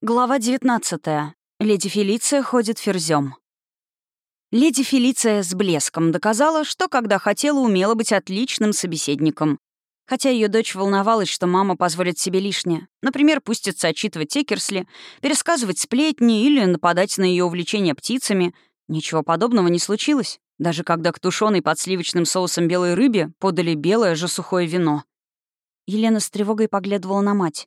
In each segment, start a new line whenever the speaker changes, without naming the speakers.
Глава 19. Леди Фелиция ходит ферзем. Леди Фелиция с блеском доказала, что когда хотела, умела быть отличным собеседником. Хотя ее дочь волновалась, что мама позволит себе лишнее. Например, пустится отчитывать Текерсли, пересказывать сплетни или нападать на ее увлечение птицами. Ничего подобного не случилось, даже когда к тушеной под сливочным соусом белой рыбе подали белое же сухое вино. Елена с тревогой поглядывала на мать.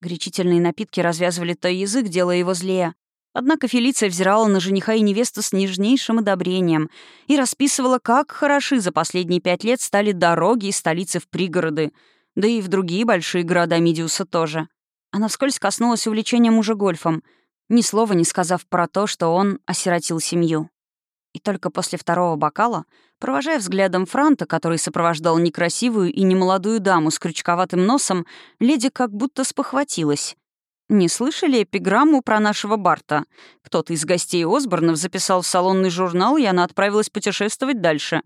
Горячительные напитки развязывали то язык, делая его злее. Однако Фелиция взирала на жениха и невесту с нежнейшим одобрением и расписывала, как хороши за последние пять лет стали дороги из столицы в пригороды, да и в другие большие города Мидиуса тоже. Она вскользь коснулась увлечения мужа гольфом, ни слова не сказав про то, что он осиротил семью. И только после второго бокала, провожая взглядом Франта, который сопровождал некрасивую и немолодую даму с крючковатым носом, леди как будто спохватилась. «Не слышали эпиграмму про нашего Барта? Кто-то из гостей Осборнов записал в салонный журнал, и она отправилась путешествовать дальше.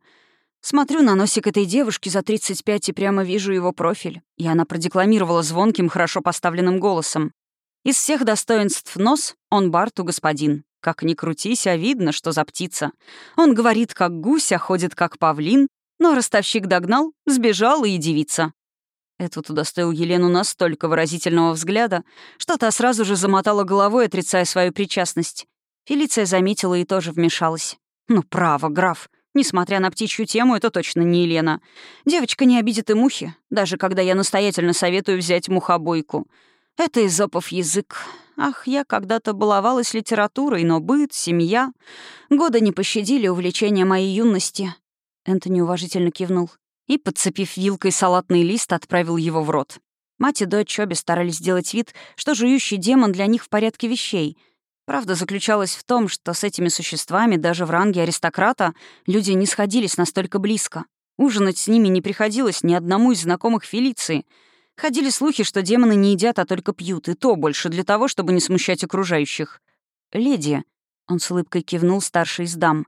Смотрю на носик этой девушки за 35 и прямо вижу его профиль. И она продекламировала звонким, хорошо поставленным голосом. Из всех достоинств нос он Барту господин. Как ни крутись, а видно, что за птица. Он говорит, как гусь, а ходит, как павлин, но ростовщик догнал, сбежал и девица. Этот удостоил Елену настолько выразительного взгляда, что та сразу же замотала головой, отрицая свою причастность. Фелиция заметила и тоже вмешалась. «Ну, право, граф. Несмотря на птичью тему, это точно не Елена. Девочка не обидит и мухи, даже когда я настоятельно советую взять мухобойку. Это изопов язык. Ах, я когда-то баловалась литературой, но быт, семья... Годы не пощадили увлечения моей юности. Энтони уважительно кивнул и, подцепив вилкой салатный лист, отправил его в рот. Мать и дочь обе старались сделать вид, что жующий демон для них в порядке вещей. Правда заключалась в том, что с этими существами даже в ранге аристократа люди не сходились настолько близко. Ужинать с ними не приходилось ни одному из знакомых Фелиции — Ходили слухи, что демоны не едят, а только пьют, и то больше для того, чтобы не смущать окружающих. «Леди», — он с улыбкой кивнул старший из дам,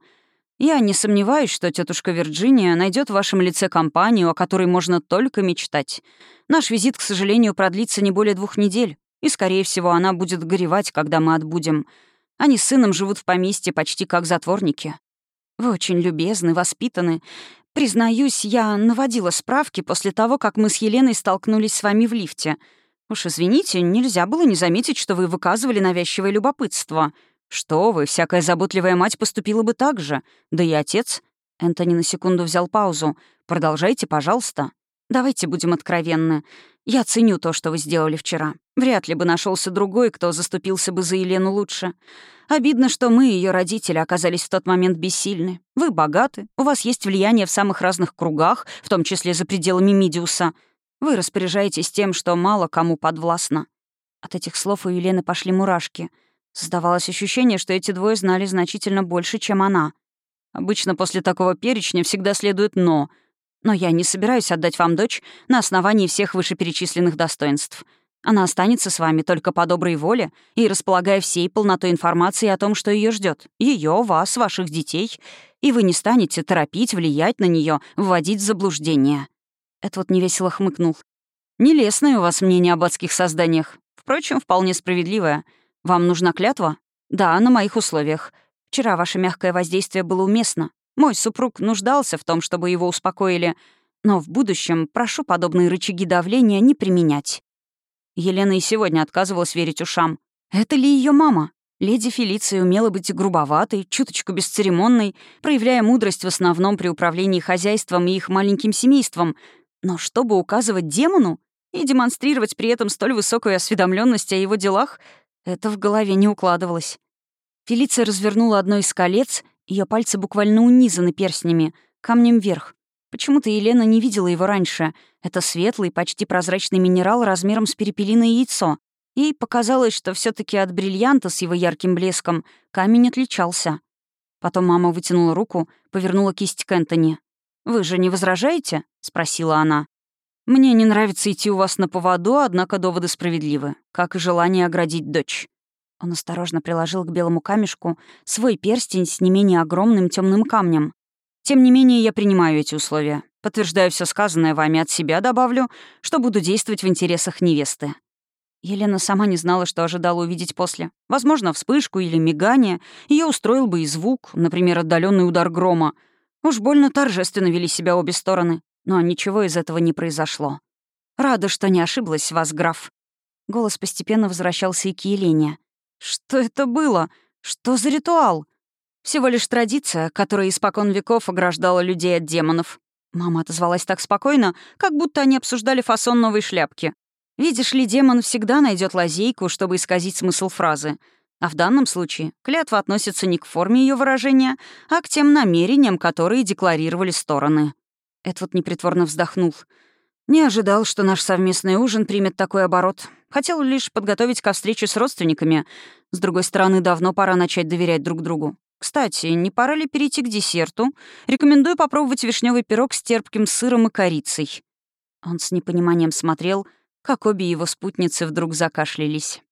«я не сомневаюсь, что тетушка Вирджиния найдет в вашем лице компанию, о которой можно только мечтать. Наш визит, к сожалению, продлится не более двух недель, и, скорее всего, она будет горевать, когда мы отбудем. Они с сыном живут в поместье почти как затворники. Вы очень любезны, воспитаны. Признаюсь, я наводила справки после того, как мы с Еленой столкнулись с вами в лифте. Уж извините, нельзя было не заметить, что вы выказывали навязчивое любопытство. Что вы, всякая заботливая мать поступила бы так же. Да и отец. Энтони на секунду взял паузу. Продолжайте, пожалуйста. Давайте будем откровенны. Я ценю то, что вы сделали вчера. Вряд ли бы нашелся другой, кто заступился бы за Елену лучше. Обидно, что мы, ее родители, оказались в тот момент бессильны. Вы богаты, у вас есть влияние в самых разных кругах, в том числе за пределами Мидиуса. Вы распоряжаетесь тем, что мало кому подвластно». От этих слов у Елены пошли мурашки. Создавалось ощущение, что эти двое знали значительно больше, чем она. Обычно после такого перечня всегда следует «но», но я не собираюсь отдать вам дочь на основании всех вышеперечисленных достоинств. Она останется с вами только по доброй воле и располагая всей полнотой информации о том, что ее ждет. Ее, вас, ваших детей. И вы не станете торопить, влиять на нее, вводить в заблуждение. Это вот невесело хмыкнул. Нелестное у вас мнение об адских созданиях. Впрочем, вполне справедливое. Вам нужна клятва? Да, на моих условиях. Вчера ваше мягкое воздействие было уместно. Мой супруг нуждался в том, чтобы его успокоили, но в будущем прошу подобные рычаги давления не применять. Елена и сегодня отказывалась верить ушам. Это ли ее мама? Леди Фелиция умела быть грубоватой, чуточку бесцеремонной, проявляя мудрость в основном при управлении хозяйством и их маленьким семейством. Но чтобы указывать демону и демонстрировать при этом столь высокую осведомленность о его делах, это в голове не укладывалось. Фелиция развернула одно из колец, ее пальцы буквально унизаны перстнями, камнем вверх. Почему-то Елена не видела его раньше. Это светлый, почти прозрачный минерал размером с перепелиное яйцо. Ей показалось, что все таки от бриллианта с его ярким блеском камень отличался. Потом мама вытянула руку, повернула кисть к Энтони. «Вы же не возражаете?» — спросила она. «Мне не нравится идти у вас на поводу, однако доводы справедливы, как и желание оградить дочь». Он осторожно приложил к белому камешку свой перстень с не менее огромным темным камнем. Тем не менее, я принимаю эти условия. Подтверждаю все сказанное вами от себя, добавлю, что буду действовать в интересах невесты». Елена сама не знала, что ожидала увидеть после. Возможно, вспышку или мигание. Ее устроил бы и звук, например, отдаленный удар грома. Уж больно торжественно вели себя обе стороны. Но ничего из этого не произошло. «Рада, что не ошиблась вас, граф». Голос постепенно возвращался и к Елене. «Что это было? Что за ритуал?» «Всего лишь традиция, которая испокон веков ограждала людей от демонов». Мама отозвалась так спокойно, как будто они обсуждали фасон новой шляпки. Видишь ли, демон всегда найдет лазейку, чтобы исказить смысл фразы. А в данном случае клятва относится не к форме ее выражения, а к тем намерениям, которые декларировали стороны. Эдвард непритворно вздохнул. «Не ожидал, что наш совместный ужин примет такой оборот. Хотел лишь подготовить ко встрече с родственниками. С другой стороны, давно пора начать доверять друг другу. Кстати, не пора ли перейти к десерту? Рекомендую попробовать вишневый пирог с терпким сыром и корицей». Он с непониманием смотрел — как обе его спутницы вдруг закашлялись.